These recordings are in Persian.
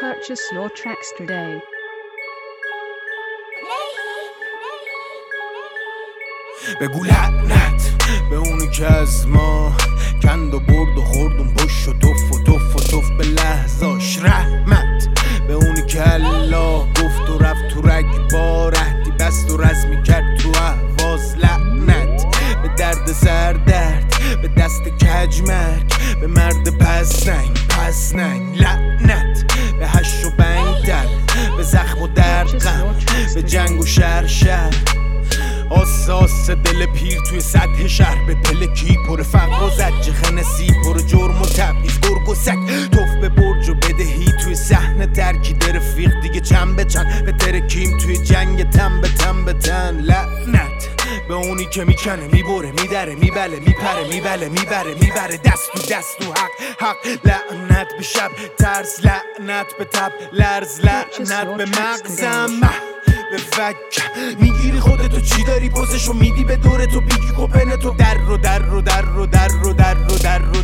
Purchase your tracks today. بگو لعنت به اونی که از ما کند و برد و خوردون پشت و توف و توف و توف به لحظاش رحمت. به اونی که الله گفت و رفت تو رگ با رهدی بست و رزمی کرد تو احواز لعنت. به درد سر درد به دست کجمرگ به مرد پس ننگ پس ننگ. لعنت. جنگ و شر شر آساس دل پیر توی سطح شهر. به پل کی پر فقر و زج خنسی پر جرم و تبعیض. گرگ و سگ. توف به برج و بدهی توی صحنه ترکیده رفیق دیگه چند به چند. به ترکیم توی جنگ تن به تن به تن. لعنت به اونی که می‌کنه می‌بره میدره میبله میپره میبله می‌بره می‌بره. دست تو دست تو حق حق. لعنت به شب. ترس لعنت به تب. لرز لعنت به مغزم. به فک. می‌گیری خودتو چی داری؟ پوزشو میدی به دور تو بیگی کپن تو در رو در رو در رو در رو در رو در رو.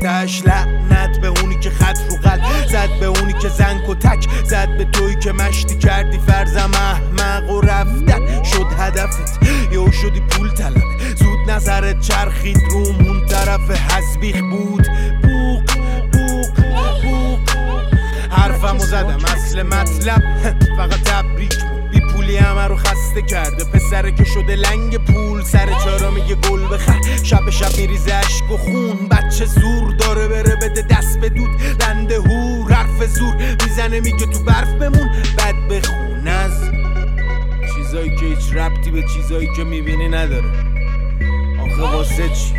تهش لعنت به اونی که خط رو قلب زد به اونی که زنگ و تک. زد به توی که مشتی کردی فرزم احمق و رفتن. شد هدفت. یهو شدی پول طلب. زود نظرت چرخید روم اون طرف حسبیخ بود. بوق بوق بوق. حرفمو زدم. اصل مطلب. فقط تبریک بود. پولی همه رو خسته کرده. پسره که شده لنگ پول سر چارا میگه گل بخر. شب شب میریزه اشک و خون. بچه زور داره بره بده دست به دود. لنده هور حرف زور می‌زنه میگه تو برف بمون. بد بخون از چیزایی که هیچ ربطی به چیزایی که می‌بینی نداره. آخه واسه چی؟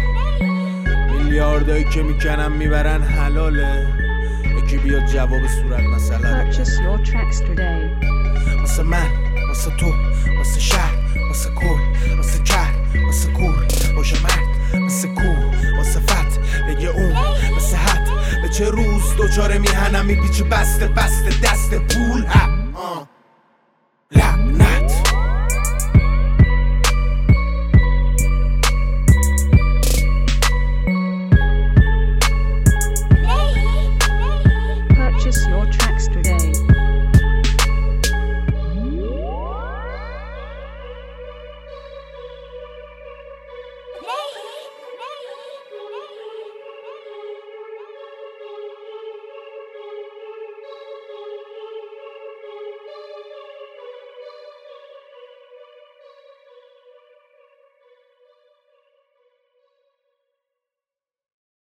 میلیاردایی که می‌کنن می‌برن حلاله. یکی بیاد جواب صورت مسئله رو من. واسه تو واسه شهر واسه کل واسه کر واسه کور باشه مرد مثل کو واسه فت بگه اون مثل حد. به چه روز دوچاره میهنم میپیچه بسته بسته دست پول. ها.